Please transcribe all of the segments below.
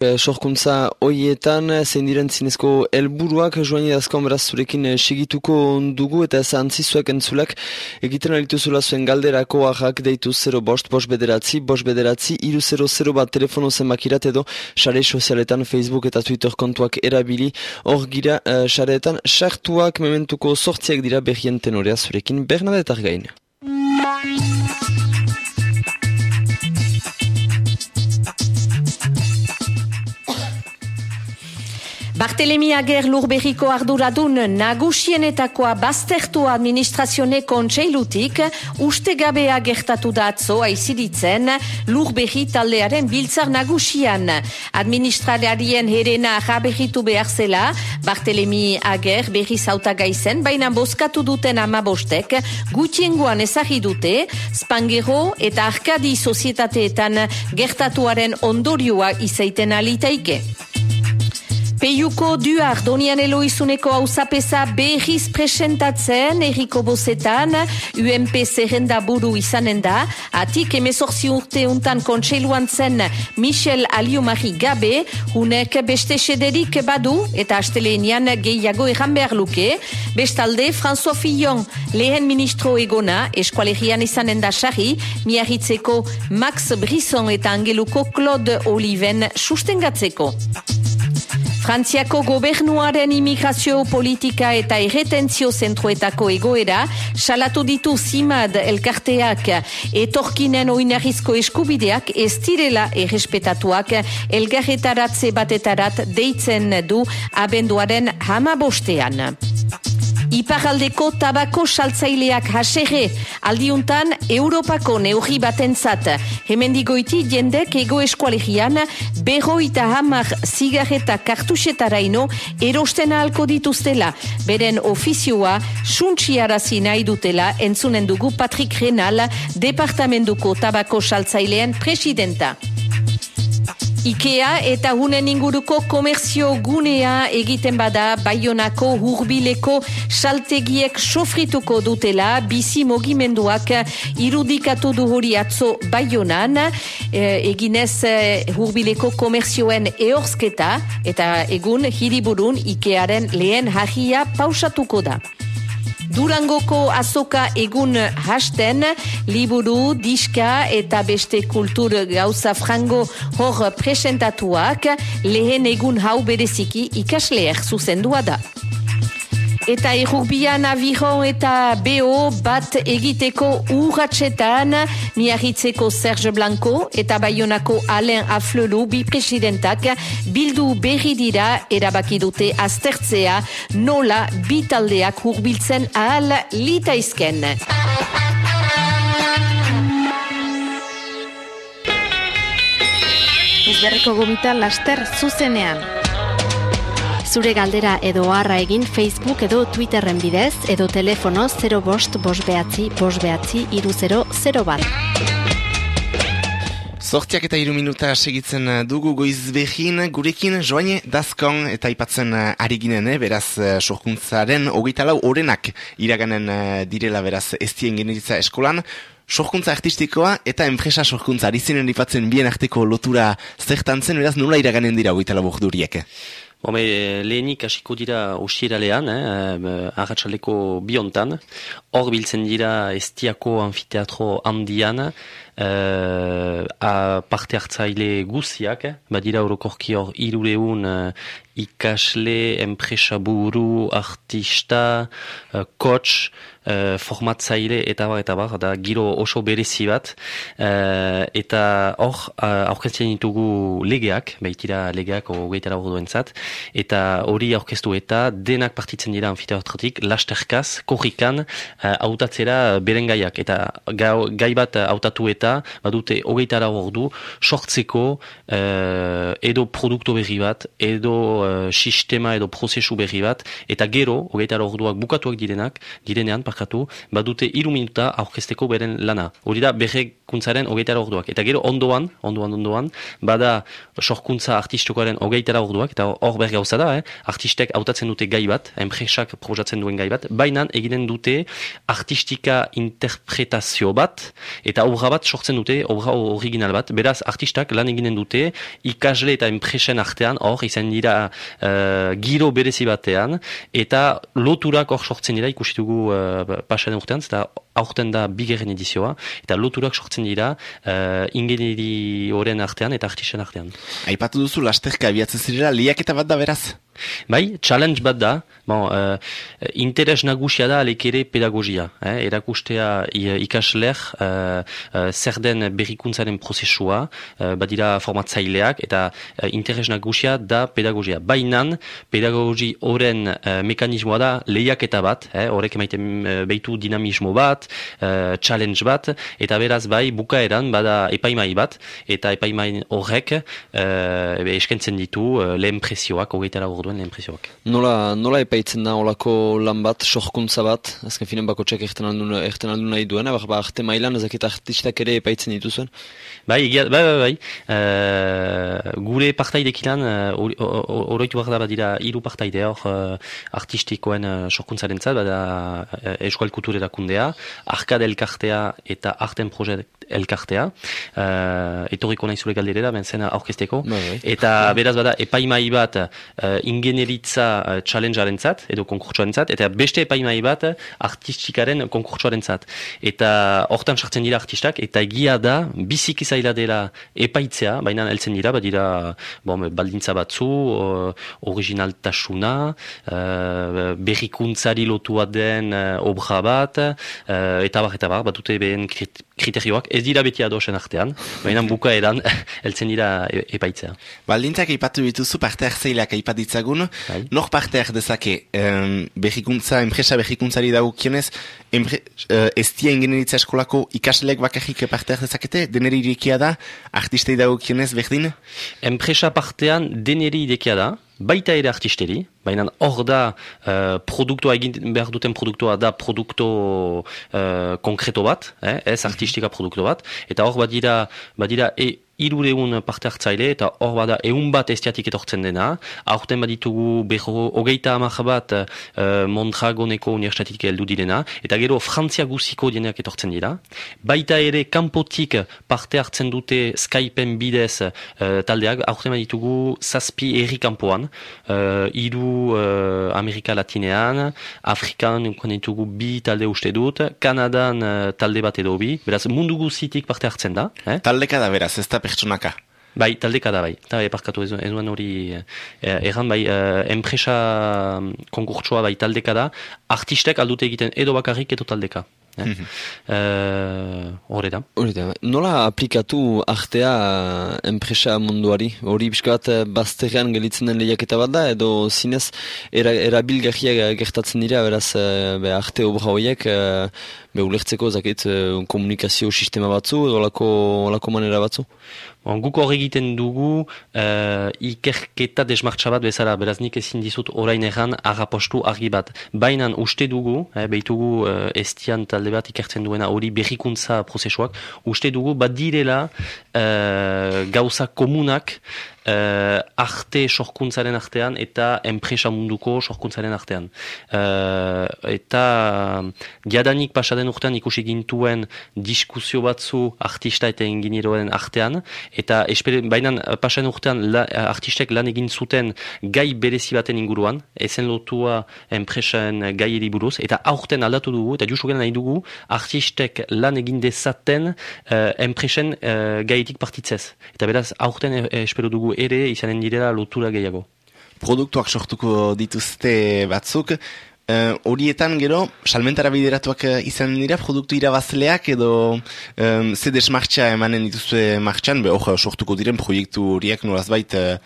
Eh, sorkuntza hoietan, zein diren zinezko helburuak joan edazkoan beraz zurekin eh, segituko dugu eta ez antzizuak entzulak egiten alitu zula zuen galderako ahak deitu 0 bost, bost bederatzi, bost bederatzi, iru 0 bat telefono zenbakirat edo sare sozialetan Facebook eta Twitter kontuak erabili hor gira uh, sareetan sartuak mementuko sortziak dira behien tenorea zurekin Bernadetar gain. Bartelemi Ager lurberriko arduradun nagusienetakoa baztertu administrazione kontseilutik uste gabea gertatu da atzo aiziditzen lurberri taldearen biltzar nagusian. Administrariarien herena jaberritu behar zela Bartelemi Ager berri zauta gaizen, baina boskatu duten amabostek gutiengoan ezagidute Spangero eta Arkadi sozietateetan gertatuaren ondorioa izaiten alitaike. Peiuko duar donian eloizuneko hausapesa behiz presentatzen eriko bozetan. UMP zerrenda buru izanen da. Atik emezorzi urte untan kontseiluan zen Michel Aliomari Gabe. Hunek beste sederik badu eta astelenian gehiago erran behar luke. Bestalde François Fillon lehen ministro egona eskualerian izanen da sari miarritzeko Max Brisson eta angeluko Claude Oliven sustengatzeko. Frantziako gobernuaren imigrazio politika eta erretentzio zentruetako egoera salatu ditu zimad elkarteak etorkinen oinarrizko eskubideak ez direla errespetatuak elgarretaratze batetarat deitzen du abenduaren hama bostean. Iparaldeko tabako saltzaileak haserre aldiuntan Europako neurri batentzat. Hemendigoiti jendek ego eskualegian berroita hamar zigarreta kartusetaraino erosten ahalko dituztela. Beren ofizioa suntsiarazi nahi dutela entzunen dugu Patrick Renal, departamentuko tabako saltzailean presidenta. Ikea eta hunen inguruko komerzio gunea egiten bada Baionako hurbileko saltegiek sofrituko dutela bizi mogimenduak irudikatu du hori atzo Baionan e, eginez e, hurbileko komerzioen eorzketa eta egun hiriburun Ikearen lehen hajia pausatuko da. Durangoko azoka egun hasten, liburu, diska eta beste kultur gauza frango hor presentatuak, lehen egun hau bereziki ikasleer zuzendua da. Eta errukbian aviron eta BO bat egiteko urratxetan miarritzeko Serge Blanco eta Bayonako Alain Aflelu bi presidentak bildu berri dira erabaki dute aztertzea nola bitaldeak hurbiltzen ahal litaizken. Izberriko gomita laster zuzenean. Zure galdera edo harra egin Facebook edo Twitterren bidez edo telefono 0 bost bost behatzi bost behatzi iru 0 0 bat. Zortiak eta iru minuta segitzen dugu goiz behin, gurekin joane dazkon eta ipatzen ari ginen, eh? beraz eh, sorkuntzaren hogeita lau orenak iraganen eh, direla beraz ez dien generitza eskolan. Sorkuntza artistikoa eta enpresa sorkuntza ari zinen ipatzen bien arteko lotura zertan zen, beraz nola iraganen dira hogeita lau borduriek? Home, lehenik hasiko dira osieralean, eh, ahatsaleko biontan, hor biltzen dira estiako anfiteatro handian, eh, a parte hartzaile guziak, badira orokorki hor irureun eh, ikasle, enpresa buru, artista, eh, coach, uh, formatzaile eta bar, eta bar, da giro oso berezi bat, uh, eta hor, aurkezten ditugu legeak, baitira legeak hogeitara hor duentzat, eta hori aurkeztu eta denak partitzen dira anfiteatrotik, lasterkaz, korrikan, uh, autatzera beren gaiak, eta gai bat autatu eta, badute hogeitara hor du, sortzeko uh, edo produktu berri bat, edo uh, sistema edo prozesu berri bat, eta gero, hogeitara hor duak bukatuak direnak, direnean, parkatu, badute iru minuta aurkezteko beren lana. Hori da, berrekuntzaren hogeitara orduak. Eta gero ondoan, ondoan, ondoan, bada sorkuntza artistikoaren hogeitara orduak, eta hor ber gauza da, eh? artistek hautatzen dute gai bat, enpresak projatzen duen gai bat, baina eginen dute artistika interpretazio bat, eta aurra bat sortzen dute, obra original bat, beraz artistak lan eginen dute, ikasle eta enpresen artean, hor, izan dira uh, giro berezi batean, eta loturak hor sortzen dira, ikusitugu uh, pasan urtean, eta aurten da bigarren edizioa, eta loturak sortzen dira uh, ingeneri horren artean eta artisen artean. Aipatu duzu, lasterka abiatzen zirela, liaketa bat da beraz? Bai, challenge bat da, bon, uh, interes nagusia da alekere pedagogia. Eh? Erakustea ikasler uh, uh, zer den berrikuntzaren prozesua, uh, badira formatzaileak, eta uh, interes nagusia da pedagogia. Bainan, pedagogi horren uh, mekanismoa da lehiaketa bat, eh? horrek emaiten uh, behitu dinamismo bat, uh, challenge bat, eta beraz bai bukaeran bada epaimai bat, eta epaimai horrek uh, eskentzen ditu uh, lehen presioak, hogeitara orduen lehen presioak. Nola, nola epaitzen da olako lan bat, sohkuntza bat, azken finen bako txek erten aldu nahi duena, bak, ba, arte mailan ezakit artistak ere epaitzen dituzuen? Bai, bai, bai, bai, uh, gure partaidekilan, oroitu uh, behar da dira hiru partaide hor uh, artistikoen uh, sohkuntzaren zat, bada uh, eskual kultur erakundea, arkade elkartea eta arten projekt elkartea, uh, etorriko nahi zure galderera, ben zena aurkesteko, bai, bai. eta beraz bada epaimai bat uh, ingenieritza uh, challengearen zat, edo konkurtsuaren zat, eta beste epaimai bat artistikaren konkurtsuaren zat. Eta hortan sartzen dira artistak, eta egia da, bizik izaila dela epaitzea, baina heltzen dira, badira bon, baldintza batzu, uh, originaltasuna, uh, berrikuntzari lotua den obra bat, uh, eta bar, eta bar, bat dute behen kriterioak, ez dira beti adosen artean, baina buka edan, eltzen dira e, epaitzea. Baldintzak eipatu bituzu parte hartzeileak eipatitzagun, bai. nor parte dezake um, berrikuntza, enpresa berrikuntzari dagukionez, empre, uh, ez dia ingenieritza eskolako ikasleek bakarrik parte dezakete, deneri irikia da, artistei dagukionez berdin? Enpresa partean deneri irikia da, baita ere artisteri, baina hor da uh, produktoa egin behar duten produktoa da produkto uh, konkreto bat, eh? ez artistika produkto bat, eta hor badira, badira e, irureun parte hartzaile eta hor bada eun bat estiatik etortzen dena. Aurten baditugu beho hogeita amak bat uh, Mondragoneko universitatik heldu direna. Eta gero Frantzia guziko dienak etortzen dira. Baita ere kanpotik parte hartzen dute Skypeen bidez uh, taldeak. Aurten baditugu zazpi erri kanpoan. Uh, iru uh, Amerika Latinean, Afrikan ditugu bi talde uste dut, Kanadan uh, talde bat edo bi. Beraz mundu guzitik parte hartzen da. Eh? Taldeka da beraz, ez da pertsonaka. Bai, taldeka da bai. Eta eparkatu ez duen hori eh, erran bai, eh, enpresa konkurtsua bai taldeka da, artistek aldute egiten edo bakarrik edo taldeka. Eh? Mm -hmm. da. da. Nola aplikatu artea enpresa munduari? Hori biskat bazterrean gelitzen den lehiaketa bat da, edo zinez erabilgarriak gertatzen dira, beraz be, arte obra horiek be, ulertzeko zakit komunikazio sistema batzu, edo lako, lako manera batzu? Bon, guk hor egiten dugu uh, ikerketa desmartza bat bezala, beraz nik ezin dizut orain erran arrapostu argi bat. Baina uste dugu, eh, behitugu uh, estian talde bat ikertzen duena hori berrikuntza prozesuak, uste dugu bat direla uh, gauza komunak uh, arte sorkuntzaren artean eta enpresa munduko sorkuntzaren artean. Uh, eta jadanik pasaden urtean ikusi gintuen diskusio batzu artista eta inginieroen artean, eta bainan pasaden urtean la, artistek lan egin zuten gai berezi baten inguruan, ezen lotua enpresaen gai buruz, eta aurten aldatu dugu, eta justu nahi dugu, artistek lan egin dezaten uh, enpresen uh, gaitik partitzez. Eta beraz, aurten espero dugu ere izanen direla lotura gehiago. Produktuak sortuko dituzte batzuk, uh, horietan gero, salmentara bideratuak uh, izan dira, produktu irabazleak edo um, ze desmartxa emanen dituzte martxan, be hor sortuko diren proiektu horiek nolaz bait, uh,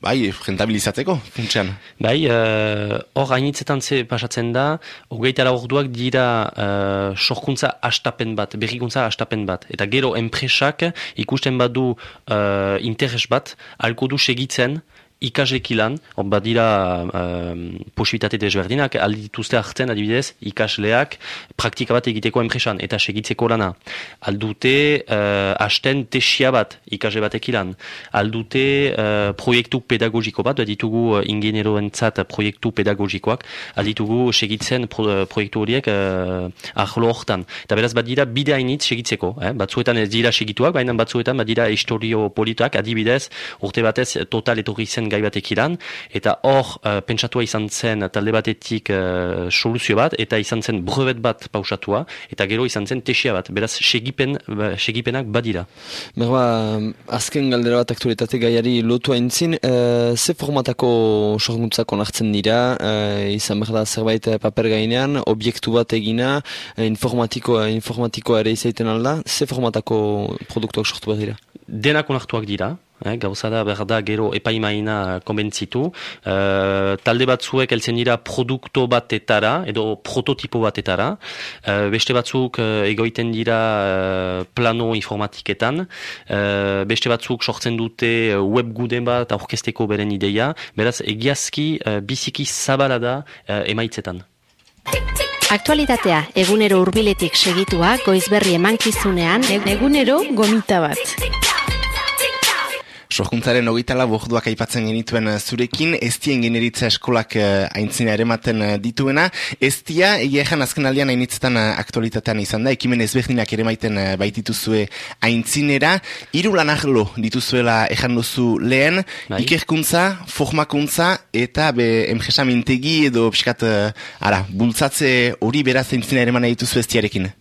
bai, rentabilizatzeko, funtsean. Bai, hor uh, hainitzetan ze pasatzen da, hogeitara orduak dira uh, sorkuntza astapen bat, berrikuntza astapen bat. Eta gero enpresak ikusten badu uh, interes bat, alko du segitzen, ikaslek ilan, badira um, posibilitate desberdinak, aldi dituzte hartzen adibidez, ikasleak praktika bat egiteko enpresan, eta segitzeko lana. Aldute uh, hasten tesia bat ikasle batek ilan. Aldute uh, proiektu pedagogiko bat, ditugu uh, ingenieroentzat proiektu pedagogikoak, alditugu segitzen pro, proiektu horiek uh, ahlo hortan. Eta beraz, badira bide hainitz segitzeko. Eh? Batzuetan ez dira segituak, baina batzuetan badira historio polituak, adibidez, urte batez total etorri zen gai batek iran, eta hor uh, pentsatua izan zen talde batetik uh, soluzio bat, eta izan zen brevet bat pausatua, eta gero izan zen tesia bat, beraz segipen, ba, segipenak badira. Berba, azken galdera bat aktualitate gaiari lotu haintzin, uh, ze formatako sorguntzak onartzen dira, uh, izan behar da zerbait paper gainean, obiektu bat egina, informatiko, informatikoa ere izaiten alda, ze formatako produktuak sortu bat dira? Denak onartuak dira, Eh, gauza da behar da gero epaimaina konbentzitu. Uh, talde batzuek eltzen dira produkto batetara edo prototipo batetara. Uh, beste batzuk uh, egoiten dira plano informatiketan. Beste batzuk sortzen dute webguden bat aurkesteko beren ideia. Beraz egiazki biziki zabala da emaitzetan. Aktualitatea egunero hurbiletik segitua goizberri emankizunean egunero gomita bat. Sorkuntzaren ogitala borduak aipatzen genituen eh, zurekin, estien generitza eskolak uh, aintzina ere maten uh, dituena. Estia, egia ezan azken aldean hainitzetan uh, aktualitatean izan da, ekimen ezberdinak ere maiten baitituzue aintzinera. Iru lan ahlo dituzuela ezan duzu lehen, bai. ikerkuntza, formakuntza eta be emjesa mintegi edo pixkat, ara, bultzatze hori beraz aintzina ere mana dituzu estiarekin.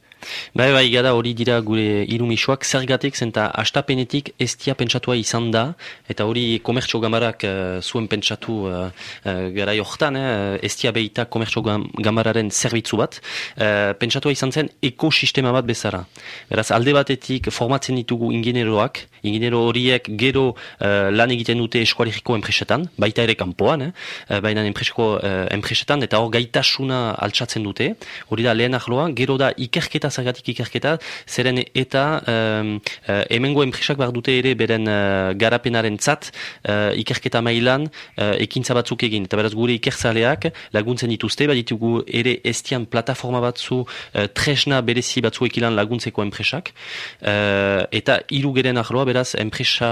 Bai, bai, gada hori dira gure irumisoak zergatik zenta astapenetik estia pentsatua izan da, eta hori komertxo gamarak uh, zuen pentsatu uh, uh, gara johtan, eh, estia behita komertxo gamararen zerbitzu bat, uh, pentsatua izan zen ekosistema bat bezara. Beraz, alde batetik formatzen ditugu ingenieroak, ingeniero horiek gero uh, lan egiten dute eskualeriko enpresetan, baita ere kanpoan, eh? baina enpresetan, eta hor gaitasuna altsatzen dute, hori da lehen ahloa, gero da ikerketa zergatik ikerketa, zeren eta um, uh, emengo enpresak behar dute ere beren uh, garapenaren tzat, uh, ikerketa mailan uh, ekintza batzuk egin. Eta beraz gure ikertzaleak laguntzen dituzte, bat ditugu ere estian plataforma batzu uh, tresna berezi batzuek ilan laguntzeko enpresak. Uh, eta hiru geren ahloa, beraz enpresa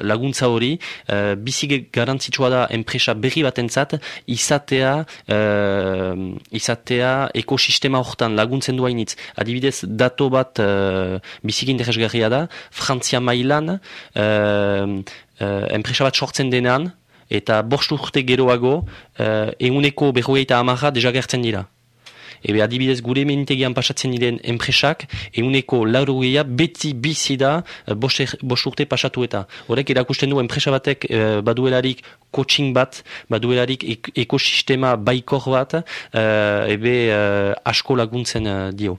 laguntza hori, uh, bizige garantzitsua da enpresa berri batentzat izatea, uh, izatea ekosistema hortan laguntzen duainitz adibidez, dato bat uh, bizikin interesgarria da, Frantzia mailan, uh, uh, enpresa bat sortzen denean, eta bost urte geroago, uh, eguneko berrogeita amarra dejagertzen dira. Ebe adibidez gure menitegian pasatzen diren enpresak, eguneko laurugia beti bizi da bost urte pasatu eta. Horrek erakusten du enpresa batek baduelarik coaching bat, baduelarik ekosistema baikor bat, uh, ebe uh, asko laguntzen uh, dio.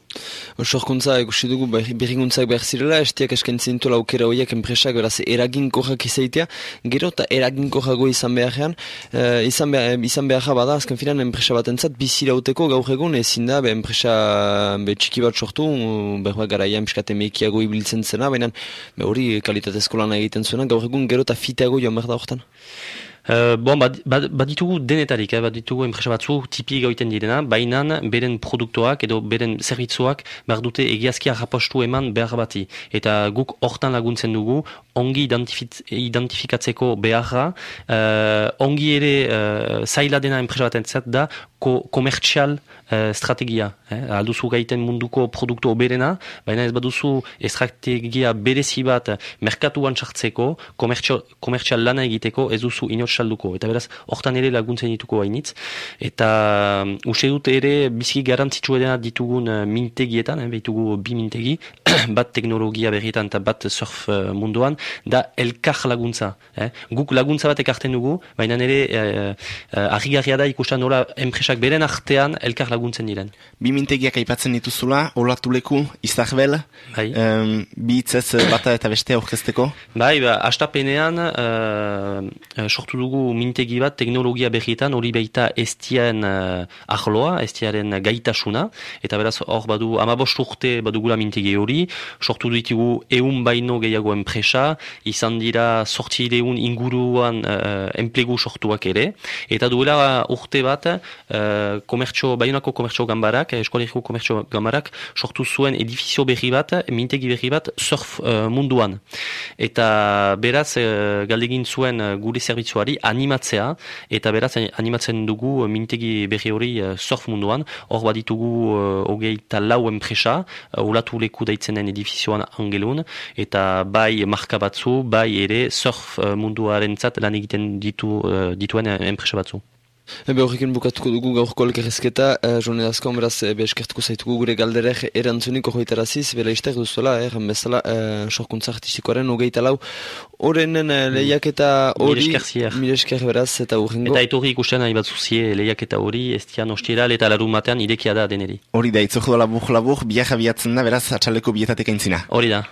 Sorkuntza, ekusi dugu berriguntzak behar zirela, estiak eskentzen tola aukera horiek enpresak, beraz eraginkorrak izaitea, gero eta eraginkorrago izan beharrean, uh, izan, behar, izan behar bada, azken filan enpresa bat entzat, bizirauteko gaur egun, ezin da, be enpresa be, txiki bat sortu, behar garaian piskate mekiago ibiltzen zena, baina hori kalitatezko lan egiten zuena, gaur egun gero eta fiteago joan behar da horretan. Uh, bon, baditugu bad, denetarik, eh, baditugu enpresa batzu tipi gaiten direna, baina beren produktuak edo beren zerbitzuak behar dute egiazki arrapostu eman behar bati. Eta guk hortan laguntzen dugu, ongi identifikatzeko beharra, uh, ongi ere uh, zaila dena enpresa bat entzat da, ko komertxial uh, strategia. Eh? Alduzu gaiten munduko produktu oberena, baina ez baduzu estrategia berezi bat merkatuan txartzeko, komertxial lana egiteko, ez duzu inot salduko. Eta beraz, hortan ere laguntzen dituko hainitz. Eta um, uste dut ere, bizki garantzitsu edena ditugun uh, mintegietan, eh? behitugu bi mintegi, bat teknologia berrietan eta bat surf uh, munduan, da elkar laguntza. Eh? Guk laguntza bat ekarten dugu, baina nire uh, uh, da ikusten nola enpresa enpresak beren artean elkar laguntzen diren. Bi mintegiak aipatzen dituzula, olatuleku, izarbel, Bai. um, bi hitzez bata eta bestea aurkezteko. Bai, ba, astapenean uh, sortu dugu mintegi bat teknologia berrietan hori baita estiaren uh, ahloa, estiaren gaitasuna, eta beraz hor badu amabost urte badugula mintegi hori, sortu ditugu eun baino gehiago enpresa, izan dira sortzi eun inguruan uh, enplegu sortuak ere, eta duela urte bat uh, komertxo, baionako komertxo gambarak, eskualeriko komertxo gambarak, sortu zuen edifizio berri bat, mintegi berri bat, surf uh, munduan. Eta beraz, uh, galdegin zuen uh, gure zerbitzuari animatzea, eta beraz animatzen dugu uh, mintegi berri hori uh, surf munduan, hor baditugu uh, hogeita lau enpresa, uh, olatu leku daitzen den edifizioan angelun, eta bai marka batzu, bai ere surf uh, munduaren zat lan egiten ditu, uh, dituen uh, enpresa batzu. Ebe horrekin bukatuko dugu gaurko elkerrezketa, eh, jone dazko, beraz, ebe eskertuko zaitugu gure galderek erantzunik hoitaraziz, bela iztek duzuela, eh, bezala, eh, sorkuntza artistikoaren hogeita lau, horrenen eh, lehiaketa hori, mire esker beraz, eta urrengo. Eta etorri ikusten nahi batzuzie lehiaketa hori, estian ostieral eta larun batean irekia da deneri. Hori da, itzok labur labur, biak abiatzen da, beraz, atxaleko bietatek aintzina. Hori da.